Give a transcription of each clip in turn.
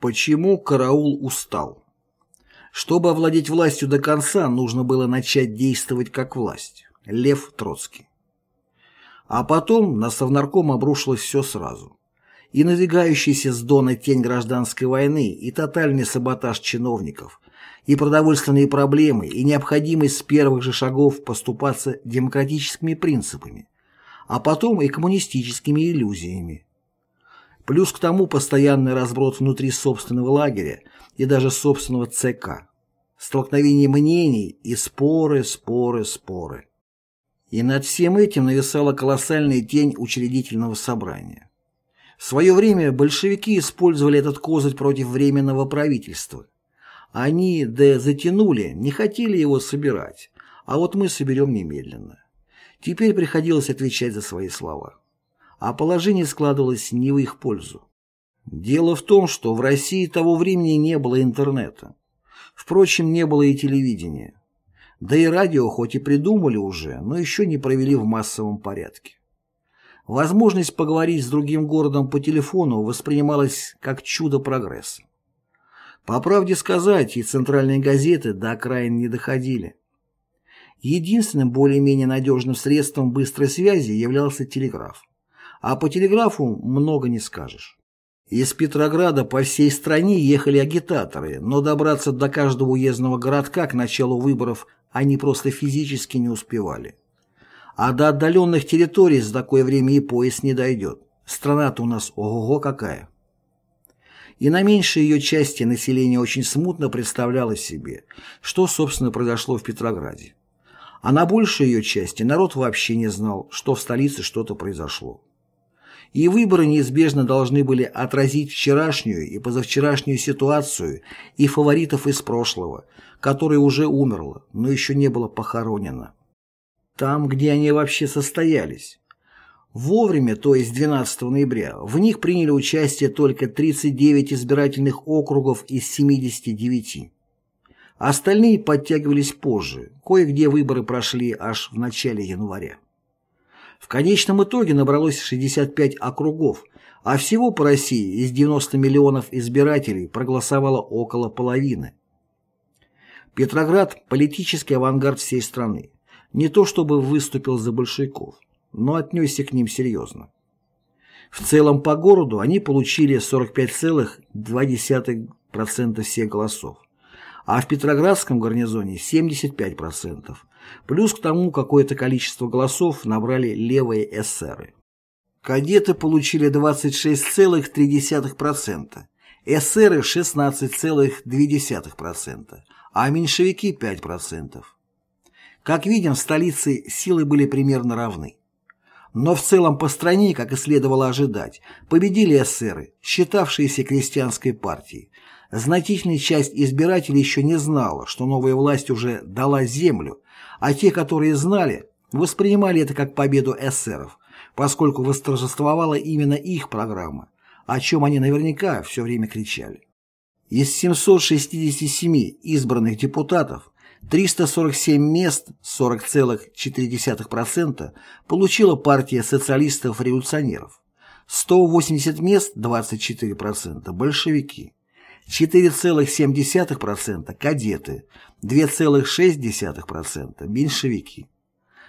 Почему караул устал? Чтобы овладеть властью до конца, нужно было начать действовать как власть. Лев Троцкий. А потом на Совнарком обрушилось все сразу. И надвигающаяся с Дона тень гражданской войны, и тотальный саботаж чиновников, и продовольственные проблемы, и необходимость с первых же шагов поступаться демократическими принципами, а потом и коммунистическими иллюзиями. Плюс к тому постоянный разброд внутри собственного лагеря и даже собственного ЦК. Столкновение мнений и споры, споры, споры. И над всем этим нависала колоссальная тень учредительного собрания. В свое время большевики использовали этот козырь против Временного правительства. Они, да затянули, не хотели его собирать, а вот мы соберем немедленно. Теперь приходилось отвечать за свои слова а положение складывалось не в их пользу. Дело в том, что в России того времени не было интернета. Впрочем, не было и телевидения. Да и радио хоть и придумали уже, но еще не провели в массовом порядке. Возможность поговорить с другим городом по телефону воспринималась как чудо прогресса. По правде сказать, и центральные газеты до окраин не доходили. Единственным более-менее надежным средством быстрой связи являлся телеграф а по телеграфу много не скажешь. Из Петрограда по всей стране ехали агитаторы, но добраться до каждого уездного городка к началу выборов они просто физически не успевали. А до отдаленных территорий за такое время и поезд не дойдет. Страна-то у нас ого-го какая. И на меньшей ее части население очень смутно представляло себе, что, собственно, произошло в Петрограде. А на большей ее части народ вообще не знал, что в столице что-то произошло и выборы неизбежно должны были отразить вчерашнюю и позавчерашнюю ситуацию и фаворитов из прошлого, которое уже умерло, но еще не было похоронено. Там, где они вообще состоялись. Вовремя, то есть 12 ноября, в них приняли участие только 39 избирательных округов из 79. Остальные подтягивались позже, кое-где выборы прошли аж в начале января. В конечном итоге набралось 65 округов, а всего по России из 90 миллионов избирателей проголосовало около половины. Петроград – политический авангард всей страны. Не то чтобы выступил за большевиков, но отнесся к ним серьезно. В целом по городу они получили 45,2% всех голосов, а в Петроградском гарнизоне 75%, Плюс к тому какое-то количество голосов набрали левые эсеры. Кадеты получили 26,3%, эсеры 16,2%, а меньшевики 5%. Как видим, в столице силы были примерно равны. Но в целом по стране, как и следовало ожидать, победили эсеры, считавшиеся крестьянской партией. Значительная часть избирателей еще не знала, что новая власть уже дала землю, а те, которые знали, воспринимали это как победу эсеров, поскольку восторжествовала именно их программа, о чем они наверняка все время кричали. Из 767 избранных депутатов 347 мест, 40,4%, получила партия социалистов-революционеров, 180 мест, 24%, большевики. 4,7% кадеты, 2,6% меньшевики.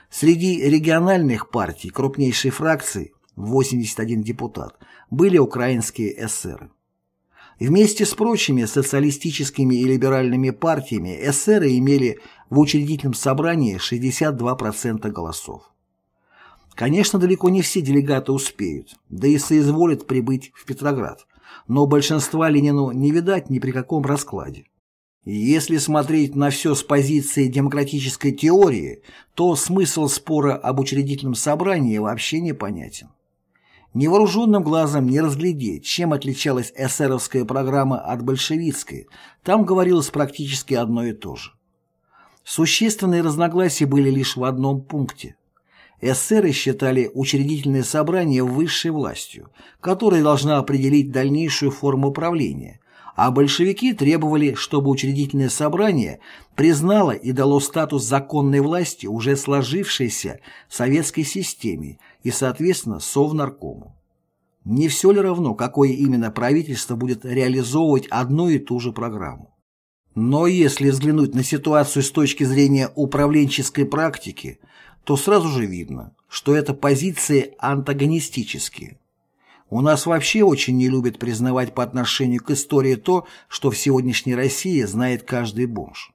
Среди региональных партий крупнейшей фракции, 81 депутат, были украинские эсеры. Вместе с прочими социалистическими и либеральными партиями эсеры имели в учредительном собрании 62% голосов. Конечно, далеко не все делегаты успеют, да и соизволят прибыть в Петроград, но большинства Ленину не видать ни при каком раскладе. Если смотреть на все с позиции демократической теории, то смысл спора об учредительном собрании вообще непонятен. Невооруженным глазом не разглядеть, чем отличалась эсеровская программа от большевистской, там говорилось практически одно и то же. Существенные разногласия были лишь в одном пункте. Эсеры считали учредительное собрание высшей властью, которая должна определить дальнейшую форму правления, а большевики требовали, чтобы учредительное собрание признало и дало статус законной власти уже сложившейся советской системе и, соответственно, Совнаркому. Не все ли равно, какое именно правительство будет реализовывать одну и ту же программу? Но если взглянуть на ситуацию с точки зрения управленческой практики, то сразу же видно, что это позиции антагонистические. У нас вообще очень не любят признавать по отношению к истории то, что в сегодняшней России знает каждый бомж.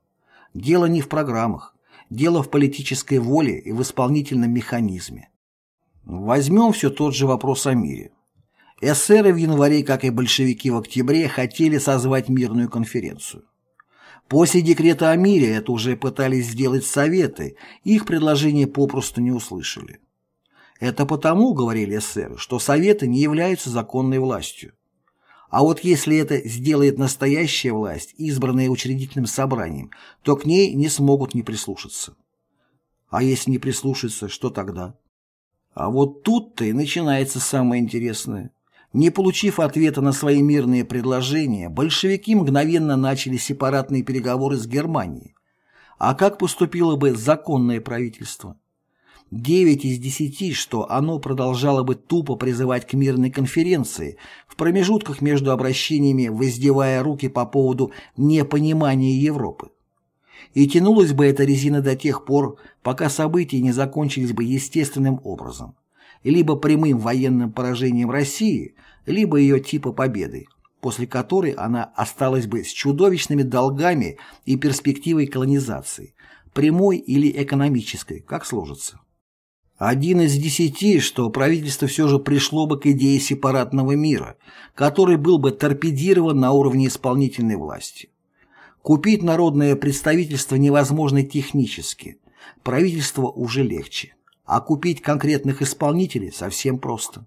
Дело не в программах, дело в политической воле и в исполнительном механизме. Возьмем все тот же вопрос о мире. Эсеры в январе, как и большевики в октябре, хотели созвать мирную конференцию. После декрета о мире это уже пытались сделать Советы, их предложения попросту не услышали. Это потому, говорили эсеры, что Советы не являются законной властью. А вот если это сделает настоящая власть, избранная учредительным собранием, то к ней не смогут не прислушаться. А если не прислушаться, что тогда? А вот тут-то и начинается самое интересное. Не получив ответа на свои мирные предложения, большевики мгновенно начали сепаратные переговоры с Германией. А как поступило бы законное правительство? Девять из десяти, что оно продолжало бы тупо призывать к мирной конференции, в промежутках между обращениями воздевая руки по поводу непонимания Европы. И тянулась бы эта резина до тех пор, пока события не закончились бы естественным образом, либо прямым военным поражением России, либо ее типа победой, после которой она осталась бы с чудовищными долгами и перспективой колонизации, прямой или экономической, как сложится. Один из десяти, что правительство все же пришло бы к идее сепаратного мира, который был бы торпедирован на уровне исполнительной власти. Купить народное представительство невозможно технически, правительство уже легче, а купить конкретных исполнителей совсем просто.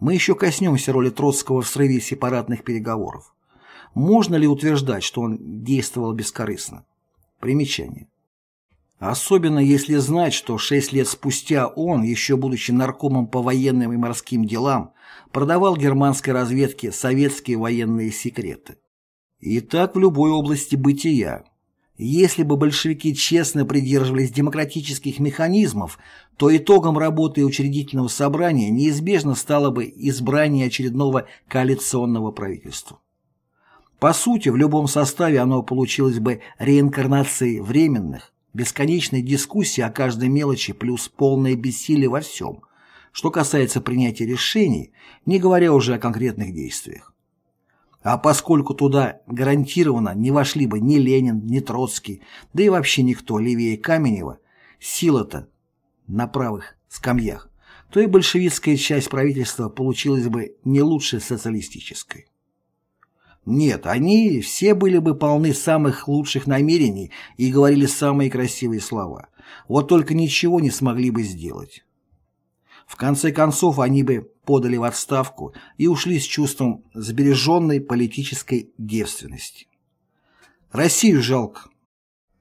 Мы еще коснемся роли Троцкого в срыве сепаратных переговоров. Можно ли утверждать, что он действовал бескорыстно? Примечание. Особенно если знать, что шесть лет спустя он, еще будучи наркомом по военным и морским делам, продавал германской разведке советские военные секреты. И так в любой области бытия. Если бы большевики честно придерживались демократических механизмов, то итогом работы учредительного собрания неизбежно стало бы избрание очередного коалиционного правительства. По сути, в любом составе оно получилось бы реинкарнацией временных, бесконечной дискуссии о каждой мелочи плюс полное бессилие во всем, что касается принятия решений, не говоря уже о конкретных действиях. А поскольку туда гарантированно не вошли бы ни Ленин, ни Троцкий, да и вообще никто левее Каменева, сила-то на правых скамьях, то и большевистская часть правительства получилась бы не лучше социалистической. Нет, они все были бы полны самых лучших намерений и говорили самые красивые слова. Вот только ничего не смогли бы сделать. В конце концов, они бы подали в отставку и ушли с чувством сбереженной политической девственности. Россию жалко.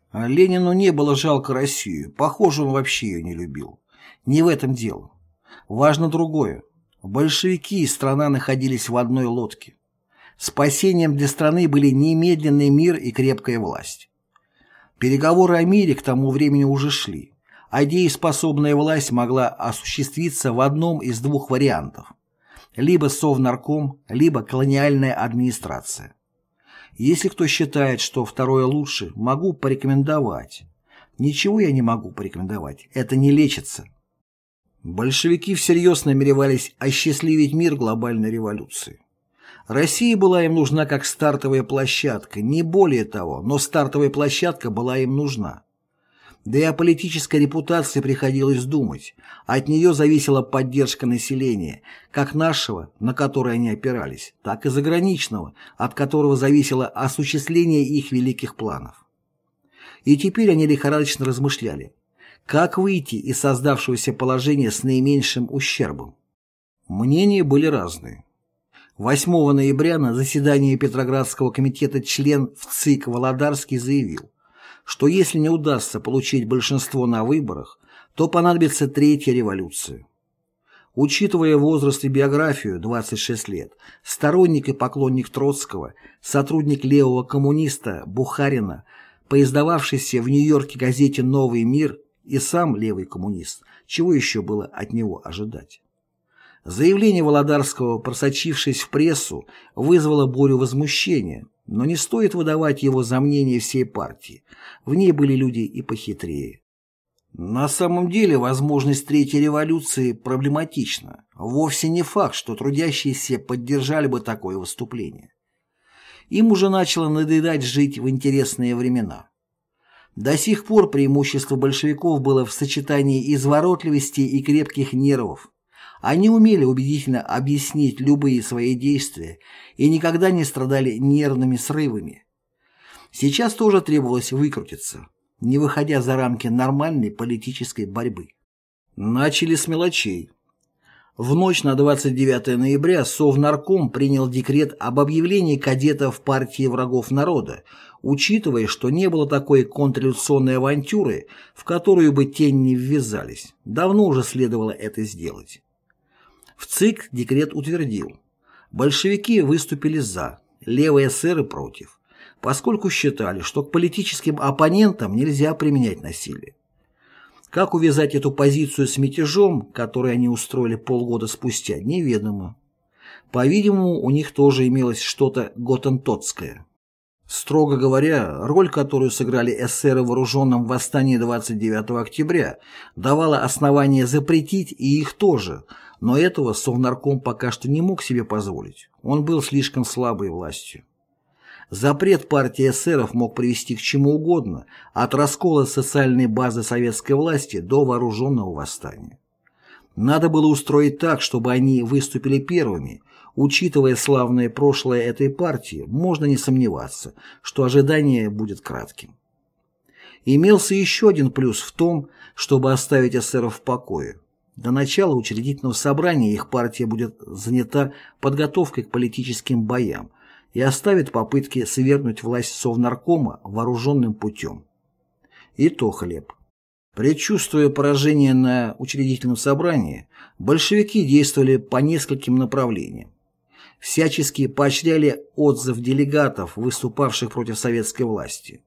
А Ленину не было жалко Россию. Похоже, он вообще ее не любил. Не в этом дело. Важно другое. Большевики и страна находились в одной лодке. Спасением для страны были немедленный мир и крепкая власть. Переговоры о мире к тому времени уже шли, а дееспособная власть могла осуществиться в одном из двух вариантов – либо Совнарком, либо колониальная администрация. Если кто считает, что второе лучше, могу порекомендовать. Ничего я не могу порекомендовать, это не лечится. Большевики всерьез намеревались осчастливить мир глобальной революции. Россия была им нужна как стартовая площадка, не более того, но стартовая площадка была им нужна. Да и о политической репутации приходилось думать. От нее зависела поддержка населения, как нашего, на которое они опирались, так и заграничного, от которого зависело осуществление их великих планов. И теперь они лихорадочно размышляли, как выйти из создавшегося положения с наименьшим ущербом. Мнения были разные. 8 ноября на заседании Петроградского комитета член в ЦИК Володарский заявил, что если не удастся получить большинство на выборах, то понадобится третья революция. Учитывая возраст и биографию 26 лет, сторонник и поклонник Троцкого, сотрудник левого коммуниста Бухарина, поиздававшийся в Нью-Йорке газете «Новый мир» и сам левый коммунист, чего еще было от него ожидать? Заявление Володарского, просочившись в прессу, вызвало бурю возмущения, но не стоит выдавать его за мнение всей партии. В ней были люди и похитрее. На самом деле возможность Третьей революции проблематична. Вовсе не факт, что трудящиеся поддержали бы такое выступление. Им уже начало надоедать жить в интересные времена. До сих пор преимущество большевиков было в сочетании изворотливости и крепких нервов. Они умели убедительно объяснить любые свои действия и никогда не страдали нервными срывами. Сейчас тоже требовалось выкрутиться, не выходя за рамки нормальной политической борьбы. Начали с мелочей. В ночь на 29 ноября Совнарком принял декрет об объявлении кадетов партии врагов народа, учитывая, что не было такой контрреволюционной авантюры, в которую бы тень не ввязались. Давно уже следовало это сделать. В ЦИК декрет утвердил. Большевики выступили «за», левые эсеры против, поскольку считали, что к политическим оппонентам нельзя применять насилие. Как увязать эту позицию с мятежом, который они устроили полгода спустя, неведомо. По-видимому, у них тоже имелось что-то готентотское. Строго говоря, роль, которую сыграли эсеры в вооруженном восстании 29 октября, давала основание запретить и их тоже, но этого Совнарком пока что не мог себе позволить. Он был слишком слабой властью. Запрет партии эсеров мог привести к чему угодно, от раскола социальной базы советской власти до вооруженного восстания. Надо было устроить так, чтобы они выступили первыми. Учитывая славное прошлое этой партии, можно не сомневаться, что ожидание будет кратким. Имелся еще один плюс в том, чтобы оставить эсеров в покое. До начала учредительного собрания их партия будет занята подготовкой к политическим боям, и оставит попытки свергнуть власть Совнаркома вооруженным путем. И то хлеб. Предчувствуя поражение на учредительном собрании, большевики действовали по нескольким направлениям. Всячески поощряли отзыв делегатов, выступавших против советской власти.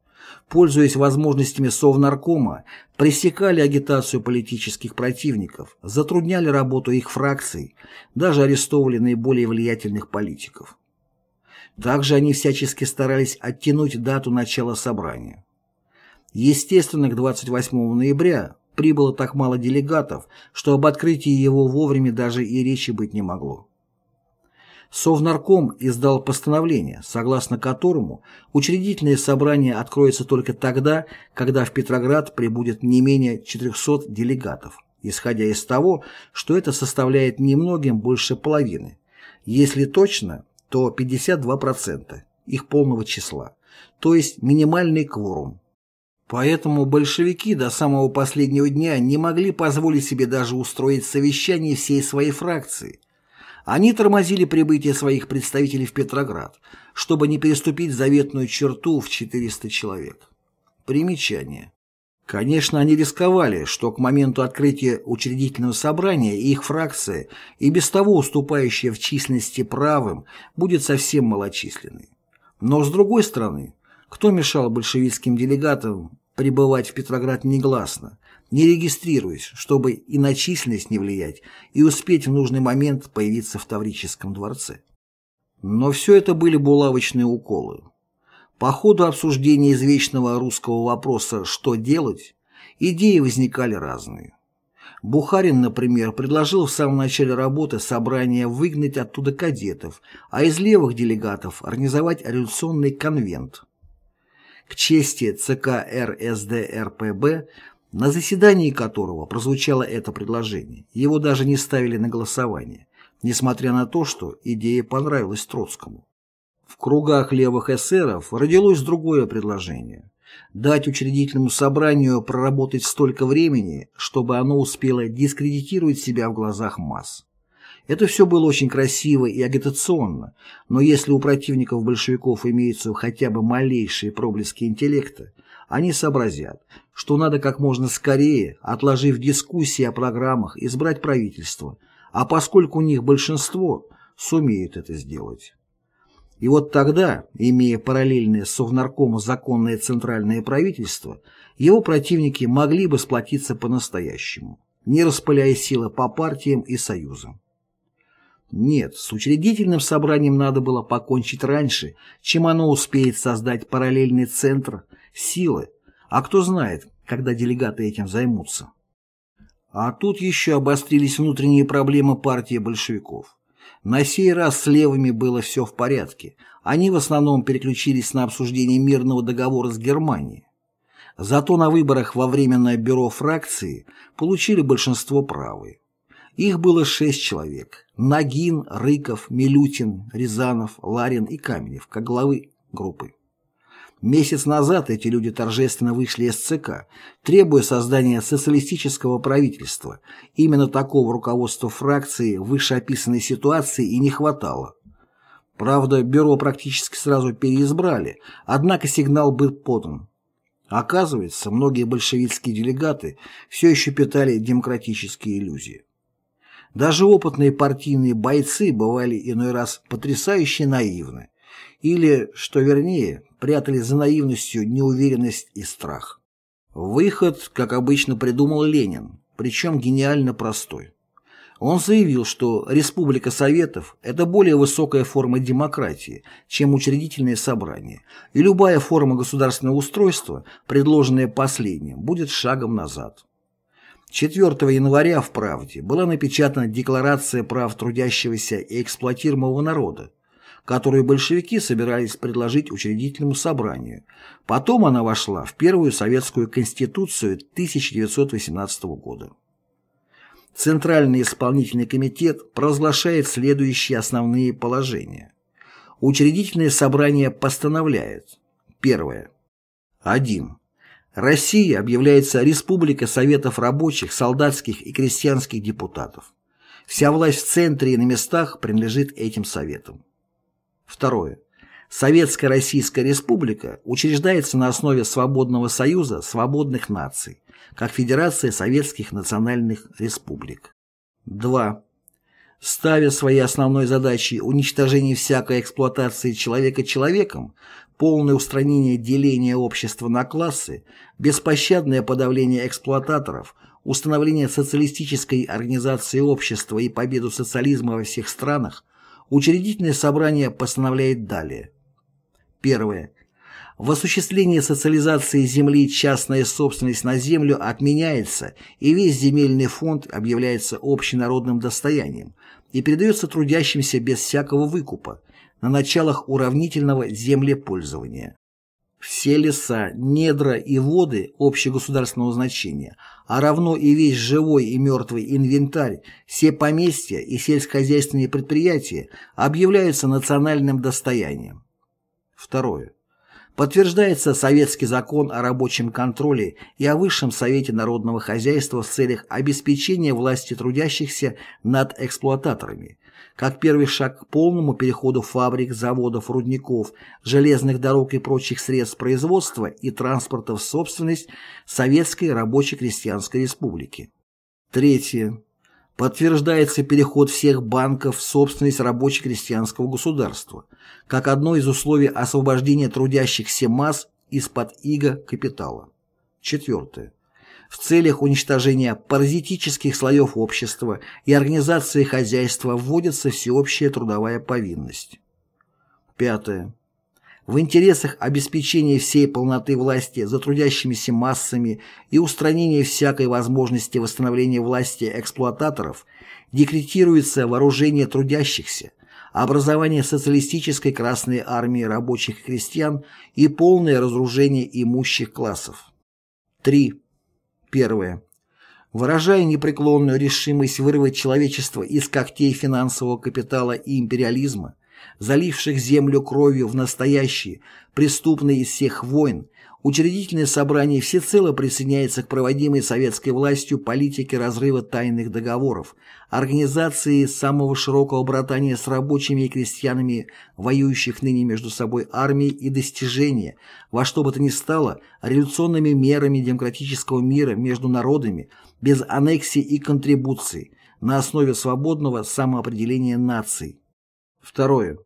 Пользуясь возможностями Совнаркома, пресекали агитацию политических противников, затрудняли работу их фракций, даже арестовывали наиболее влиятельных политиков. Также они всячески старались оттянуть дату начала собрания. Естественно, к 28 ноября прибыло так мало делегатов, что об открытии его вовремя даже и речи быть не могло. Совнарком издал постановление, согласно которому учредительное собрание откроется только тогда, когда в Петроград прибудет не менее 400 делегатов, исходя из того, что это составляет немногим больше половины. Если точно, то 52% их полного числа, то есть минимальный кворум. Поэтому большевики до самого последнего дня не могли позволить себе даже устроить совещание всей своей фракции. Они тормозили прибытие своих представителей в Петроград, чтобы не переступить заветную черту в 400 человек. Примечание. Конечно, они рисковали, что к моменту открытия учредительного собрания их фракция, и без того уступающая в численности правым, будет совсем малочисленной. Но с другой стороны, кто мешал большевистским делегатам пребывать в Петроград негласно, не регистрируясь, чтобы и на численность не влиять, и успеть в нужный момент появиться в Таврическом дворце? Но все это были булавочные уколы. По ходу обсуждения извечного русского вопроса «что делать?» идеи возникали разные. Бухарин, например, предложил в самом начале работы собрания выгнать оттуда кадетов, а из левых делегатов организовать революционный конвент. К чести ЦК РСДРПБ, на заседании которого прозвучало это предложение, его даже не ставили на голосование, несмотря на то, что идея понравилась Троцкому. В кругах левых эсеров родилось другое предложение – дать учредительному собранию проработать столько времени, чтобы оно успело дискредитировать себя в глазах масс. Это все было очень красиво и агитационно, но если у противников большевиков имеются хотя бы малейшие проблески интеллекта, они сообразят, что надо как можно скорее, отложив дискуссии о программах, избрать правительство, а поскольку у них большинство, сумеют это сделать. И вот тогда, имея параллельное Совнаркому законное центральное правительство, его противники могли бы сплотиться по-настоящему, не распыляя силы по партиям и союзам. Нет, с учредительным собранием надо было покончить раньше, чем оно успеет создать параллельный центр силы, а кто знает, когда делегаты этим займутся. А тут еще обострились внутренние проблемы партии большевиков. На сей раз с левыми было все в порядке. Они в основном переключились на обсуждение мирного договора с Германией. Зато на выборах во Временное бюро фракции получили большинство правые. Их было шесть человек. Нагин, Рыков, Милютин, Рязанов, Ларин и Каменев, как главы группы. Месяц назад эти люди торжественно вышли из ЦК, требуя создания социалистического правительства. Именно такого руководства фракции в вышеописанной ситуации и не хватало. Правда, бюро практически сразу переизбрали, однако сигнал был подан. Оказывается, многие большевистские делегаты все еще питали демократические иллюзии. Даже опытные партийные бойцы бывали иной раз потрясающе наивны. Или, что вернее, прятали за наивностью неуверенность и страх. Выход, как обычно, придумал Ленин, причем гениально простой. Он заявил, что Республика Советов – это более высокая форма демократии, чем учредительное собрание, и любая форма государственного устройства, предложенная последним, будет шагом назад. 4 января в «Правде» была напечатана Декларация прав трудящегося и эксплуатируемого народа, которую большевики собирались предложить учредительному собранию. Потом она вошла в первую советскую конституцию 1918 года. Центральный исполнительный комитет провозглашает следующие основные положения. Учредительное собрание постановляет. Первое. 1. Россия объявляется Республика Советов рабочих, солдатских и крестьянских депутатов. Вся власть в центре и на местах принадлежит этим советам. Второе. Советская Российская Республика учреждается на основе Свободного Союза свободных наций, как Федерация Советских Национальных Республик. 2. Ставя своей основной задачей уничтожение всякой эксплуатации человека человеком, полное устранение деления общества на классы, беспощадное подавление эксплуататоров, установление социалистической организации общества и победу социализма во всех странах, Учредительное собрание постановляет далее. Первое. В осуществлении социализации земли частная собственность на землю отменяется, и весь земельный фонд объявляется общенародным достоянием и передается трудящимся без всякого выкупа на началах уравнительного землепользования. Все леса, недра и воды общегосударственного значения, а равно и весь живой и мертвый инвентарь, все поместья и сельскохозяйственные предприятия объявляются национальным достоянием. Второе. Подтверждается Советский закон о рабочем контроле и о Высшем Совете народного хозяйства в целях обеспечения власти трудящихся над эксплуататорами, как первый шаг к полному переходу фабрик, заводов, рудников, железных дорог и прочих средств производства и транспорта в собственность Советской Рабоче-Крестьянской Республики. Третье. Подтверждается переход всех банков в собственность рабоче-крестьянского государства, как одно из условий освобождения трудящихся масс из-под иго капитала. Четвертое в целях уничтожения паразитических слоев общества и организации хозяйства вводится всеобщая трудовая повинность. Пятое. В интересах обеспечения всей полноты власти за трудящимися массами и устранения всякой возможности восстановления власти эксплуататоров декретируется вооружение трудящихся, образование социалистической Красной армии рабочих и крестьян и полное разоружение имущих классов. 3. Первое. Выражая непреклонную решимость вырвать человечество из когтей финансового капитала и империализма, заливших землю кровью в настоящие, преступные из всех войн, Учредительное собрание всецело присоединяется к проводимой советской властью политике разрыва тайных договоров, организации самого широкого братания с рабочими и крестьянами, воюющих ныне между собой армий и достижения, во что бы то ни стало, революционными мерами демократического мира между народами, без аннексий и контрибуций, на основе свободного самоопределения наций. Второе.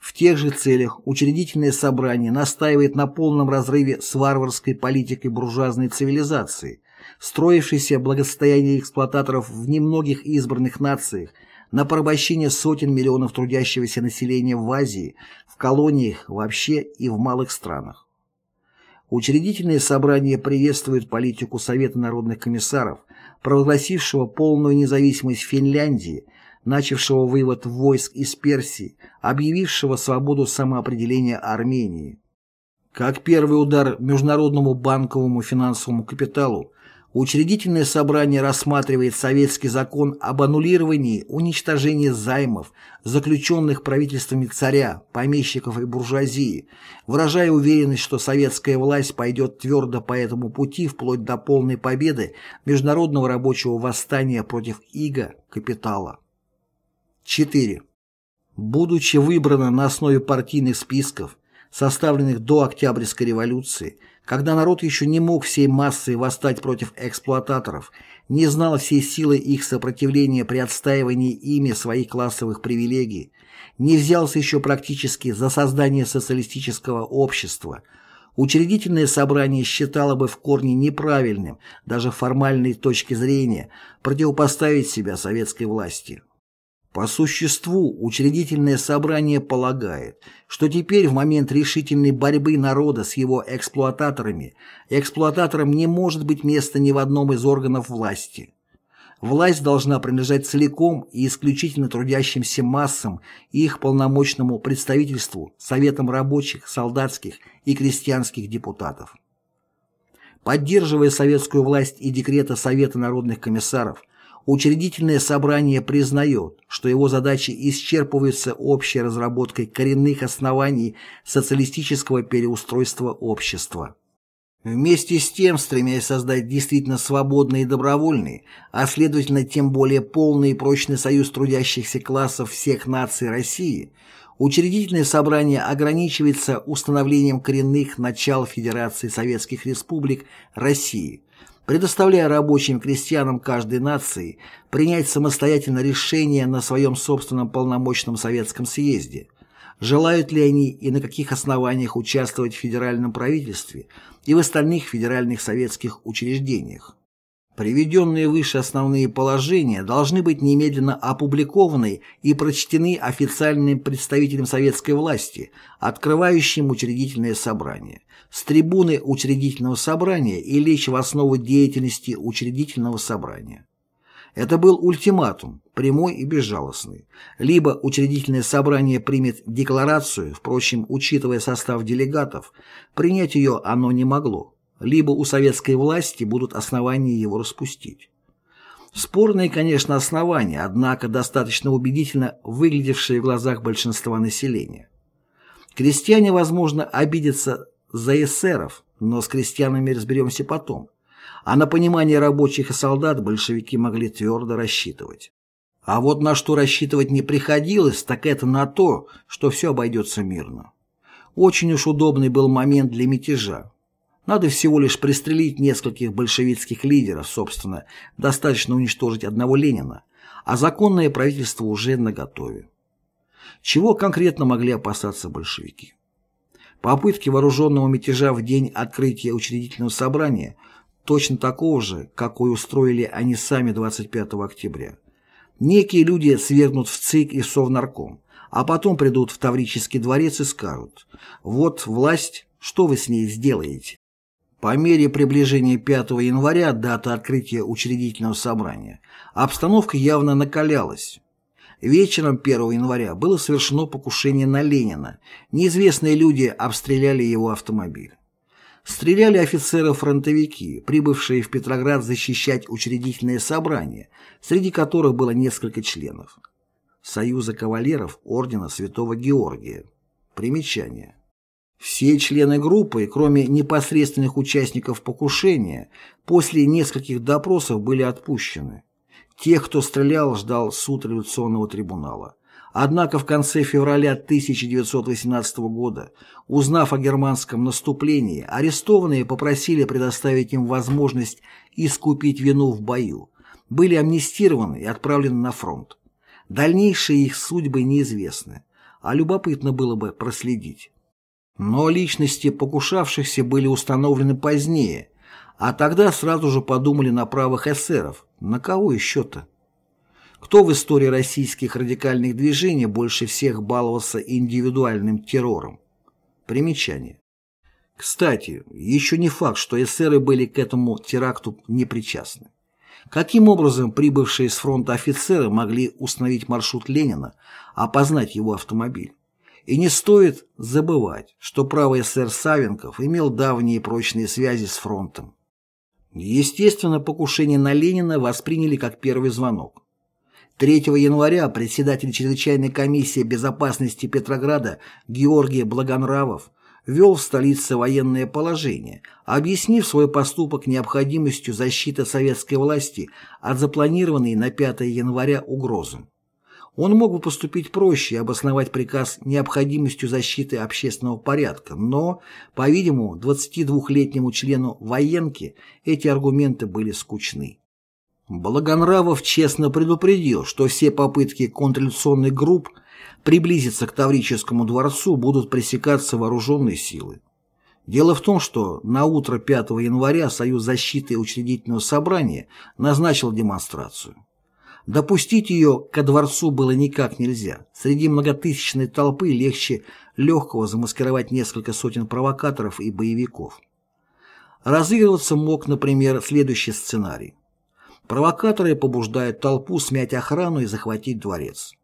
В тех же целях учредительное собрание настаивает на полном разрыве с варварской политикой буржуазной цивилизации, строившейся благосостояние эксплуататоров в немногих избранных нациях на порабощение сотен миллионов трудящегося населения в Азии, в колониях вообще и в малых странах. Учредительное собрание приветствует политику Совета народных комиссаров, провозгласившего полную независимость Финляндии, начавшего вывод войск из Персии, объявившего свободу самоопределения Армении. Как первый удар международному банковому финансовому капиталу, Учредительное собрание рассматривает советский закон об аннулировании, уничтожении займов, заключенных правительствами царя, помещиков и буржуазии, выражая уверенность, что советская власть пойдет твердо по этому пути вплоть до полной победы международного рабочего восстания против иго капитала. 4. Будучи выбрано на основе партийных списков, составленных до Октябрьской революции, когда народ еще не мог всей массой восстать против эксплуататоров, не знал всей силы их сопротивления при отстаивании ими своих классовых привилегий, не взялся еще практически за создание социалистического общества, учредительное собрание считало бы в корне неправильным, даже формальной точки зрения, противопоставить себя советской власти. По существу учредительное собрание полагает, что теперь в момент решительной борьбы народа с его эксплуататорами, эксплуататорам не может быть места ни в одном из органов власти. Власть должна принадлежать целиком и исключительно трудящимся массам и их полномочному представительству, советам рабочих, солдатских и крестьянских депутатов. Поддерживая советскую власть и декрета Совета народных комиссаров, Учредительное собрание признает, что его задачи исчерпываются общей разработкой коренных оснований социалистического переустройства общества. Вместе с тем, стремясь создать действительно свободный и добровольный, а следовательно тем более полный и прочный союз трудящихся классов всех наций России, учредительное собрание ограничивается установлением коренных начал Федерации Советских Республик России – предоставляя рабочим крестьянам каждой нации принять самостоятельно решение на своем собственном полномочном советском съезде, желают ли они и на каких основаниях участвовать в федеральном правительстве и в остальных федеральных советских учреждениях. Приведенные выше основные положения должны быть немедленно опубликованы и прочтены официальным представителем советской власти, открывающим учредительное собрание, с трибуны учредительного собрания и лечь в основу деятельности учредительного собрания. Это был ультиматум, прямой и безжалостный. Либо учредительное собрание примет декларацию, впрочем, учитывая состав делегатов, принять ее оно не могло, либо у советской власти будут основания его распустить. Спорные, конечно, основания, однако достаточно убедительно выглядевшие в глазах большинства населения. Крестьяне, возможно, обидятся за эсеров, но с крестьянами разберемся потом. А на понимание рабочих и солдат большевики могли твердо рассчитывать. А вот на что рассчитывать не приходилось, так это на то, что все обойдется мирно. Очень уж удобный был момент для мятежа. Надо всего лишь пристрелить нескольких большевистских лидеров, собственно, достаточно уничтожить одного Ленина, а законное правительство уже наготове. Чего конкретно могли опасаться большевики? Попытки вооруженного мятежа в день открытия учредительного собрания точно такого же, какой устроили они сами 25 октября. Некие люди свергнут в ЦИК и Совнарком, а потом придут в Таврический дворец и скажут «Вот власть, что вы с ней сделаете?» По мере приближения 5 января, дата открытия учредительного собрания, обстановка явно накалялась. Вечером 1 января было совершено покушение на Ленина. Неизвестные люди обстреляли его автомобиль. Стреляли офицеры-фронтовики, прибывшие в Петроград защищать учредительное собрание, среди которых было несколько членов. Союза кавалеров Ордена Святого Георгия. Примечание. Все члены группы, кроме непосредственных участников покушения, после нескольких допросов были отпущены. Тех, кто стрелял, ждал суд революционного трибунала. Однако в конце февраля 1918 года, узнав о германском наступлении, арестованные попросили предоставить им возможность искупить вину в бою, были амнистированы и отправлены на фронт. Дальнейшие их судьбы неизвестны, а любопытно было бы проследить. Но личности покушавшихся были установлены позднее, а тогда сразу же подумали на правых эсеров. На кого еще-то? Кто в истории российских радикальных движений больше всех баловался индивидуальным террором? Примечание. Кстати, еще не факт, что эсеры были к этому теракту не причастны. Каким образом прибывшие с фронта офицеры могли установить маршрут Ленина, опознать его автомобиль? И не стоит забывать, что правый эсер Савенков имел давние прочные связи с фронтом. Естественно, покушение на Ленина восприняли как первый звонок. 3 января председатель чрезвычайной комиссии безопасности Петрограда Георгий Благонравов ввел в столице военное положение, объяснив свой поступок необходимостью защиты советской власти от запланированной на 5 января угрозы. Он мог бы поступить проще и обосновать приказ необходимостью защиты общественного порядка, но, по-видимому, 22-летнему члену военки эти аргументы были скучны. Благонравов честно предупредил, что все попытки контрреволюционных групп приблизиться к Таврическому дворцу будут пресекаться вооруженной силой. Дело в том, что на утро 5 января Союз защиты учредительного собрания назначил демонстрацию. Допустить ее ко дворцу было никак нельзя. Среди многотысячной толпы легче легкого замаскировать несколько сотен провокаторов и боевиков. Разыгрываться мог, например, следующий сценарий. Провокаторы побуждают толпу смять охрану и захватить дворец.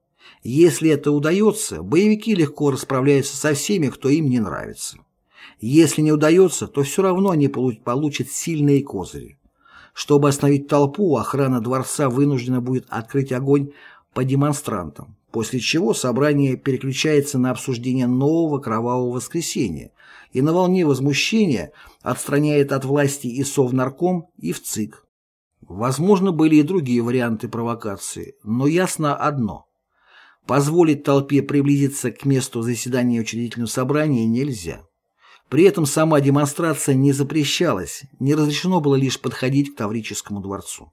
Если это удается, боевики легко расправляются со всеми, кто им не нравится. Если не удается, то все равно они получат сильные козыри. Чтобы остановить толпу, охрана дворца вынуждена будет открыть огонь по демонстрантам, после чего собрание переключается на обсуждение нового кровавого воскресенья и на волне возмущения отстраняет от власти и Совнарком, и в ЦИК. Возможно, были и другие варианты провокации, но ясно одно. Позволить толпе приблизиться к месту заседания учредительного собрания нельзя. При этом сама демонстрация не запрещалась, не разрешено было лишь подходить к Таврическому дворцу.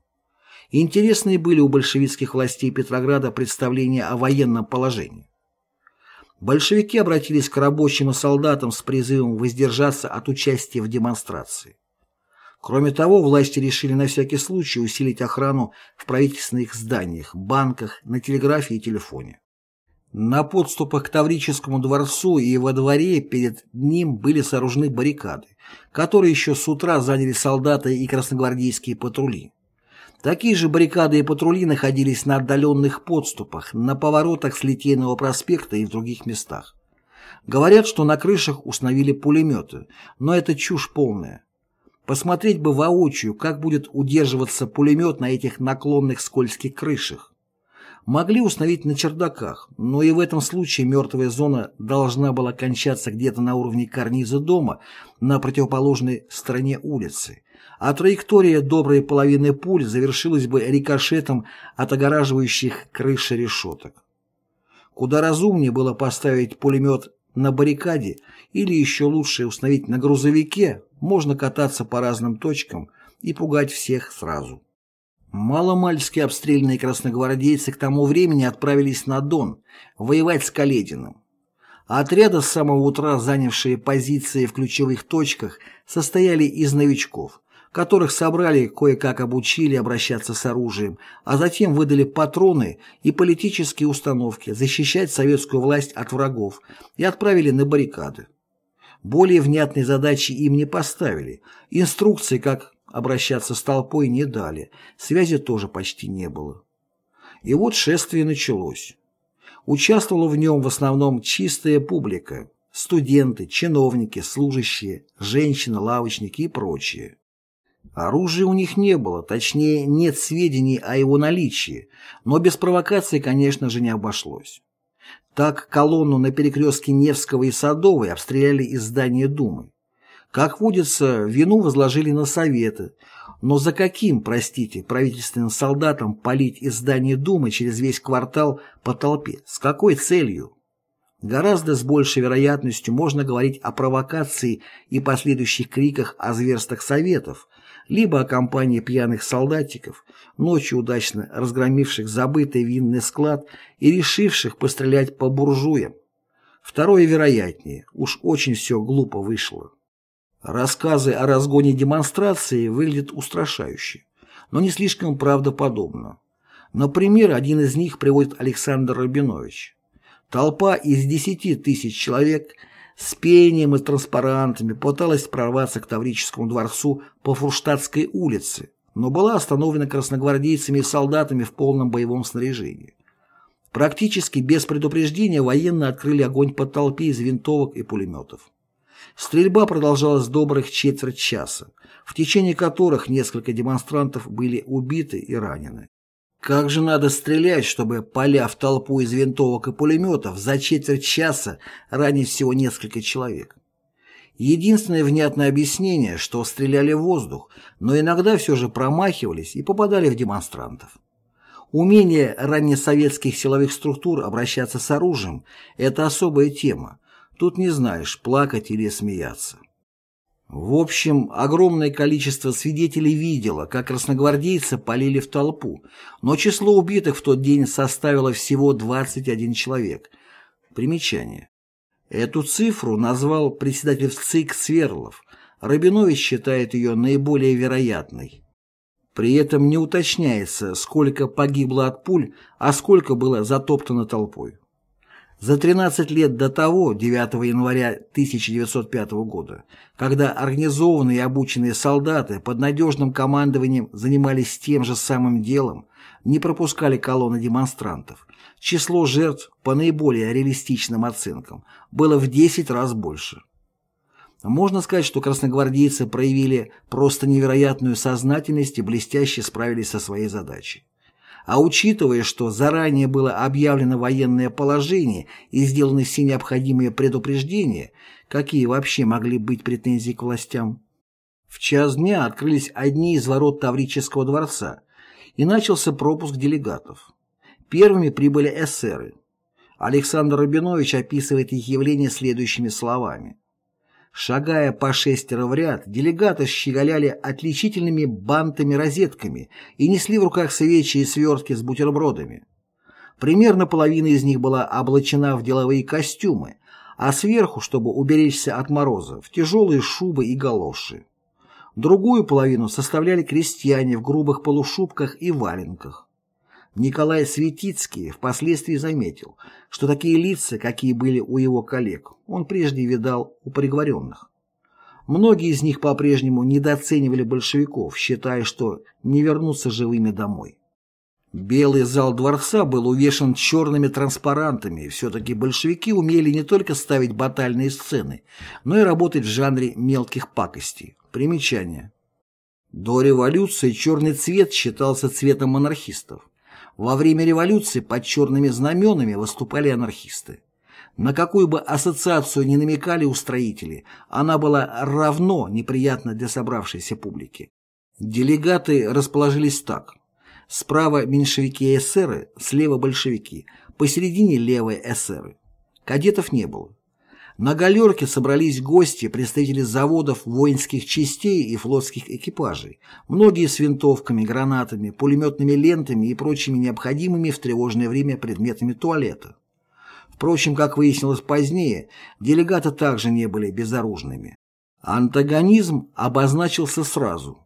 Интересные были у большевистских властей Петрограда представления о военном положении. Большевики обратились к рабочим и солдатам с призывом воздержаться от участия в демонстрации. Кроме того, власти решили на всякий случай усилить охрану в правительственных зданиях, банках, на телеграфе и телефоне. На подступах к Таврическому дворцу и во дворе перед ним были сооружены баррикады, которые еще с утра заняли солдаты и красногвардейские патрули. Такие же баррикады и патрули находились на отдаленных подступах, на поворотах с Литейного проспекта и в других местах. Говорят, что на крышах установили пулеметы, но это чушь полная. Посмотреть бы воочию, как будет удерживаться пулемет на этих наклонных скользких крышах могли установить на чердаках, но и в этом случае мертвая зона должна была кончаться где-то на уровне карниза дома на противоположной стороне улицы, а траектория доброй половины пуль завершилась бы рикошетом от огораживающих крыши решеток. Куда разумнее было поставить пулемет на баррикаде или еще лучше установить на грузовике, можно кататься по разным точкам и пугать всех сразу. Маломальски обстрельные красногвардейцы к тому времени отправились на Дон воевать с Калединым. Отряды с самого утра, занявшие позиции в ключевых точках, состояли из новичков, которых собрали, кое-как обучили обращаться с оружием, а затем выдали патроны и политические установки защищать советскую власть от врагов и отправили на баррикады. Более внятной задачи им не поставили, инструкции, как Обращаться с толпой не дали, связи тоже почти не было. И вот шествие началось. Участвовала в нем в основном чистая публика, студенты, чиновники, служащие, женщины, лавочники и прочие. Оружия у них не было, точнее, нет сведений о его наличии, но без провокации, конечно же, не обошлось. Так колонну на перекрестке Невского и Садовой обстреляли из здания Думы. Как водится, вину возложили на Советы, но за каким, простите, правительственным солдатам палить из здания Думы через весь квартал по толпе? С какой целью? Гораздо с большей вероятностью можно говорить о провокации и последующих криках о зверствах Советов, либо о компании пьяных солдатиков, ночью удачно разгромивших забытый винный склад и решивших пострелять по буржуям. Второе вероятнее, уж очень все глупо вышло. Рассказы о разгоне демонстрации выглядят устрашающе, но не слишком правдоподобно. Например, один из них приводит Александр Рабинович. Толпа из 10 тысяч человек с пением и транспарантами пыталась прорваться к Таврическому дворцу по Фурштадтской улице, но была остановлена красногвардейцами и солдатами в полном боевом снаряжении. Практически без предупреждения военные открыли огонь по толпе из винтовок и пулеметов. Стрельба продолжалась добрых четверть часа, в течение которых несколько демонстрантов были убиты и ранены. Как же надо стрелять, чтобы, поляв толпу из винтовок и пулеметов, за четверть часа ранить всего несколько человек? Единственное внятное объяснение, что стреляли в воздух, но иногда все же промахивались и попадали в демонстрантов. Умение раннесоветских силовых структур обращаться с оружием – это особая тема. Тут не знаешь, плакать или смеяться. В общем, огромное количество свидетелей видело, как красногвардейцы полили в толпу, но число убитых в тот день составило всего 21 человек. Примечание. Эту цифру назвал председатель ЦИК Сверлов. Рабинович считает ее наиболее вероятной. При этом не уточняется, сколько погибло от пуль, а сколько было затоптано толпой. За 13 лет до того, 9 января 1905 года, когда организованные и обученные солдаты под надежным командованием занимались тем же самым делом, не пропускали колонны демонстрантов, число жертв, по наиболее реалистичным оценкам, было в 10 раз больше. Можно сказать, что красногвардейцы проявили просто невероятную сознательность и блестяще справились со своей задачей. А учитывая, что заранее было объявлено военное положение и сделаны все необходимые предупреждения, какие вообще могли быть претензии к властям? В час дня открылись одни из ворот Таврического дворца, и начался пропуск делегатов. Первыми прибыли эсеры. Александр Рабинович описывает их явление следующими словами. Шагая по шестеро в ряд, делегаты щеголяли отличительными бантами-розетками и несли в руках свечи и свертки с бутербродами. Примерно половина из них была облачена в деловые костюмы, а сверху, чтобы уберечься от мороза, в тяжелые шубы и галоши. Другую половину составляли крестьяне в грубых полушубках и валенках. Николай Светицкий впоследствии заметил, что такие лица, какие были у его коллег, он прежде видал у приговоренных. Многие из них по-прежнему недооценивали большевиков, считая, что не вернутся живыми домой. Белый зал дворца был увешан черными транспарантами, все-таки большевики умели не только ставить батальные сцены, но и работать в жанре мелких пакостей. Примечание. До революции черный цвет считался цветом монархистов. Во время революции под черными знаменами выступали анархисты. На какую бы ассоциацию ни намекали устроители, она была равно неприятна для собравшейся публики. Делегаты расположились так. Справа меньшевики и эсеры, слева большевики, посередине левые эсеры. Кадетов не было. На галерке собрались гости, представители заводов, воинских частей и флотских экипажей, многие с винтовками, гранатами, пулеметными лентами и прочими необходимыми в тревожное время предметами туалета. Впрочем, как выяснилось позднее, делегаты также не были безоружными. Антагонизм обозначился сразу.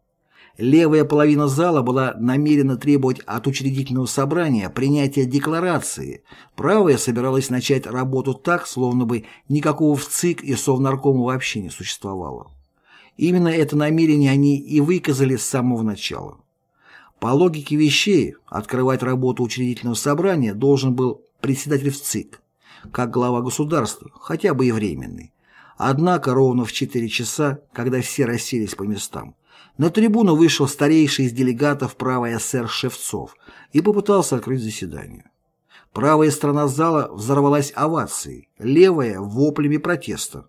Левая половина зала была намерена требовать от учредительного собрания принятия декларации. Правая собиралась начать работу так, словно бы никакого в ЦИК и Совнаркома вообще не существовало. Именно это намерение они и выказали с самого начала. По логике вещей, открывать работу учредительного собрания должен был председатель в ЦИК, как глава государства, хотя бы и временный. Однако ровно в 4 часа, когда все расселись по местам, на трибуну вышел старейший из делегатов правой ССР Шевцов и попытался открыть заседание. Правая сторона зала взорвалась овацией, левая – воплями протеста.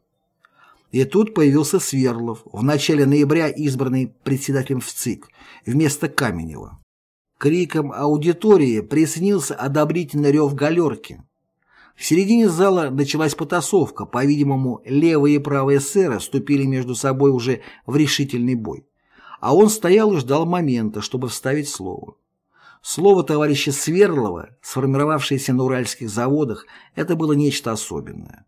И тут появился Сверлов, в начале ноября избранный председателем в ЦИК, вместо Каменева. Криком аудитории приснился одобрительный рев галерки. В середине зала началась потасовка, по-видимому, левые и правые эсеры вступили между собой уже в решительный бой а он стоял и ждал момента, чтобы вставить слово. Слово товарища Сверлова, сформировавшееся на уральских заводах, это было нечто особенное.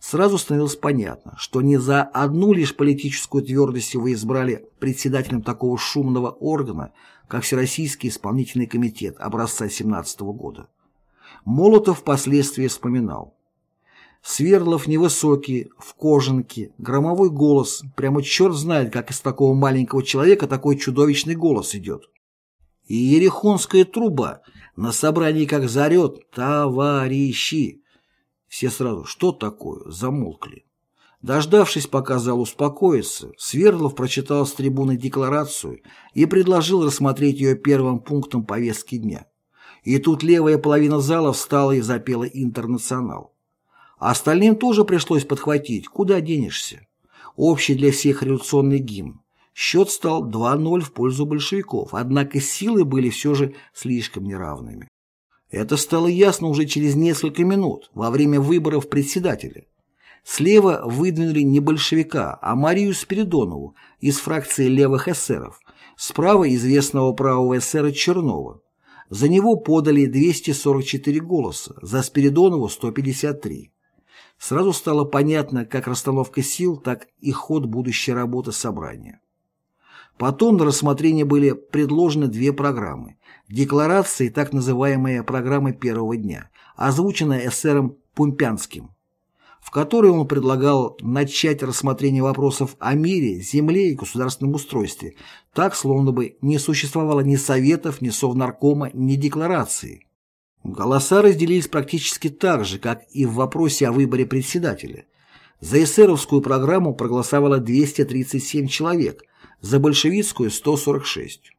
сразу становилось понятно, что не за одну лишь политическую твердость его избрали председателем такого шумного органа, как Всероссийский исполнительный комитет образца 17 года. Молотов впоследствии вспоминал. Свердлов невысокий, в кожанке, громовой голос, прямо черт знает, как из такого маленького человека такой чудовищный голос идет. И ерехонская труба на собрании как зарет «Товарищи!» Все сразу «Что такое?» замолкли. Дождавшись, пока зал успокоится, Свердлов прочитал с трибуны декларацию и предложил рассмотреть ее первым пунктом повестки дня. И тут левая половина зала встала и запела «Интернационал». Остальным тоже пришлось подхватить, куда денешься. Общий для всех революционный гимн. Счет стал 2-0 в пользу большевиков, однако силы были все же слишком неравными. Это стало ясно уже через несколько минут, во время выборов председателя. Слева выдвинули не большевика, а Марию Спиридонову из фракции левых эсеров, справа известного правого эсера Чернова. За него подали 244 голоса, за Спиридонову 153. Сразу стало понятно как расстановка сил, так и ход будущей работы собрания. Потом на рассмотрение были предложены две программы. Декларация и так называемая программа первого дня, озвученная эсером Пумпянским, в которой он предлагал начать рассмотрение вопросов о мире, земле и государственном устройстве, так, словно бы не существовало ни советов, ни совнаркома, ни декларации. Голоса разделились практически так же, как и в вопросе о выборе председателя. За эсеровскую программу проголосовало 237 человек, за большевистскую – 146.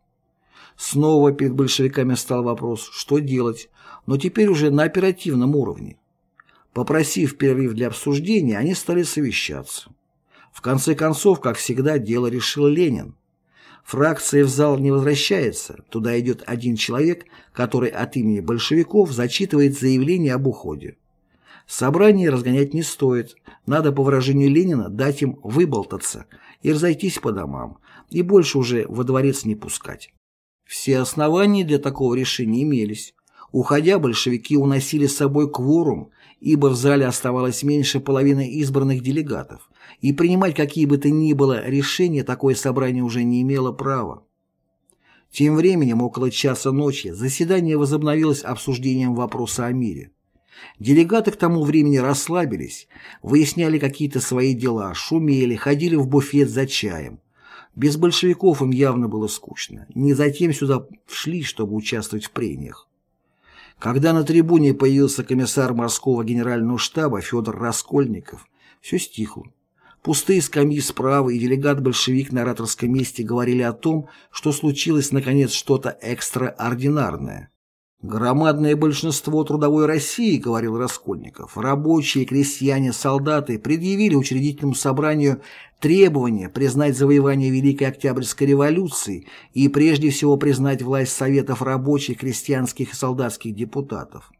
Снова перед большевиками стал вопрос, что делать, но теперь уже на оперативном уровне. Попросив перерыв для обсуждения, они стали совещаться. В конце концов, как всегда, дело решил Ленин. Фракция в зал не возвращается, туда идет один человек, который от имени большевиков зачитывает заявление об уходе. Собрание разгонять не стоит, надо, по выражению Ленина, дать им выболтаться и разойтись по домам, и больше уже во дворец не пускать. Все основания для такого решения имелись. Уходя, большевики уносили с собой кворум, ибо в зале оставалось меньше половины избранных делегатов, и принимать какие бы то ни было решения такое собрание уже не имело права. Тем временем, около часа ночи, заседание возобновилось обсуждением вопроса о мире. Делегаты к тому времени расслабились, выясняли какие-то свои дела, шумели, ходили в буфет за чаем. Без большевиков им явно было скучно. Не затем сюда шли, чтобы участвовать в прениях. Когда на трибуне появился комиссар морского генерального штаба Федор Раскольников, все стихло. Пустые скамьи справа и делегат-большевик на ораторском месте говорили о том, что случилось наконец что-то экстраординарное. Громадное большинство трудовой России, говорил Раскольников, рабочие, крестьяне, солдаты предъявили учредительному собранию требование признать завоевание Великой Октябрьской революции и прежде всего признать власть Советов рабочих, крестьянских и солдатских депутатов.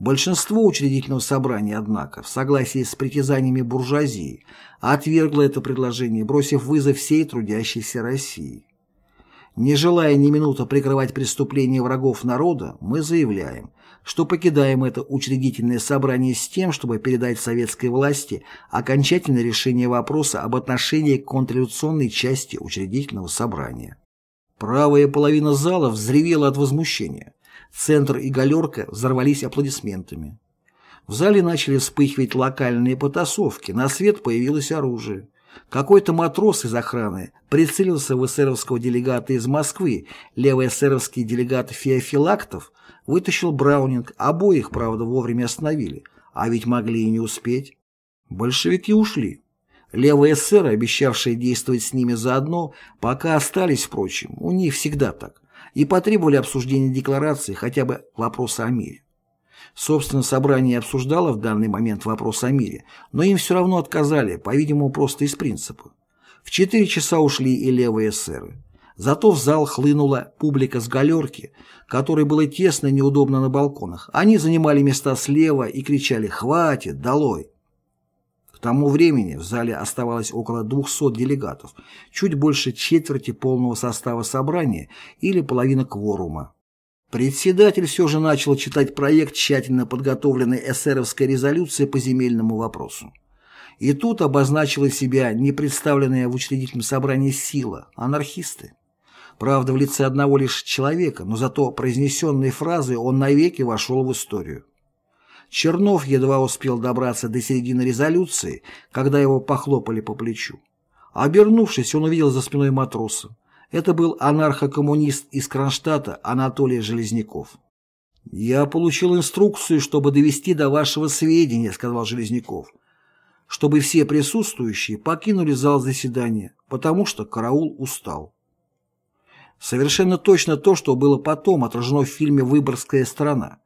Большинство учредительного собрания, однако, в согласии с притязаниями буржуазии, отвергло это предложение, бросив вызов всей трудящейся России. Не желая ни минуты прикрывать преступления врагов народа, мы заявляем, что покидаем это учредительное собрание с тем, чтобы передать советской власти окончательное решение вопроса об отношении к контрреволюционной части учредительного собрания. Правая половина зала взревела от возмущения. Центр и галерка взорвались аплодисментами. В зале начали вспыхивать локальные потасовки, на свет появилось оружие. Какой-то матрос из охраны прицелился в эсеровского делегата из Москвы, левый эсеровский делегат Феофилактов вытащил Браунинг, обоих, правда, вовремя остановили, а ведь могли и не успеть. Большевики ушли. Левые эсеры, обещавшие действовать с ними заодно, пока остались, впрочем, у них всегда так, и потребовали обсуждения декларации хотя бы вопроса о мире. Собственно, собрание обсуждало в данный момент вопрос о мире, но им все равно отказали, по-видимому, просто из принципа. В четыре часа ушли и левые эсеры. Зато в зал хлынула публика с галерки, которой было тесно и неудобно на балконах. Они занимали места слева и кричали «Хватит! Долой!». Тому времени в зале оставалось около 200 делегатов, чуть больше четверти полного состава собрания или половина кворума. Председатель все же начал читать проект тщательно подготовленной эсеровской резолюции по земельному вопросу. И тут обозначила себя не представленная в учредительном собрании сила, анархисты. Правда, в лице одного лишь человека, но зато произнесенной фразой он навеки вошел в историю. Чернов едва успел добраться до середины резолюции, когда его похлопали по плечу. Обернувшись, он увидел за спиной матроса. Это был анархокоммунист из Кронштадта Анатолий Железняков. «Я получил инструкцию, чтобы довести до вашего сведения», — сказал Железняков, «чтобы все присутствующие покинули зал заседания, потому что караул устал». Совершенно точно то, что было потом отражено в фильме «Выборгская страна».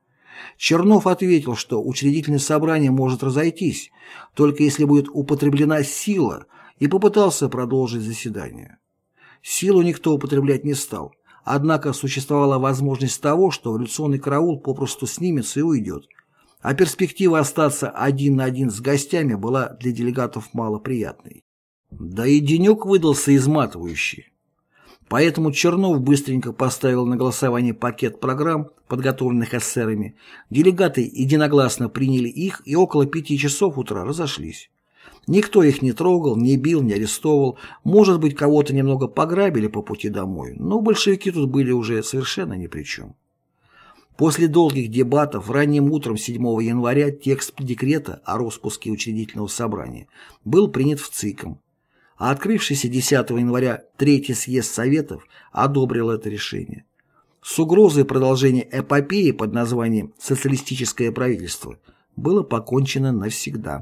Чернов ответил, что учредительное собрание может разойтись, только если будет употреблена сила, и попытался продолжить заседание. Силу никто употреблять не стал, однако существовала возможность того, что революционный караул попросту снимется и уйдет, а перспектива остаться один на один с гостями была для делегатов малоприятной. Да и денек выдался изматывающий. Поэтому Чернов быстренько поставил на голосование пакет программ, подготовленных эсерами. Делегаты единогласно приняли их и около пяти часов утра разошлись. Никто их не трогал, не бил, не арестовывал. Может быть, кого-то немного пограбили по пути домой, но большевики тут были уже совершенно ни при чем. После долгих дебатов ранним утром 7 января текст декрета о распуске учредительного собрания был принят в ЦИКом, а открывшийся 10 января Третий съезд Советов одобрил это решение. С угрозой продолжения эпопеи под названием «социалистическое правительство» было покончено навсегда.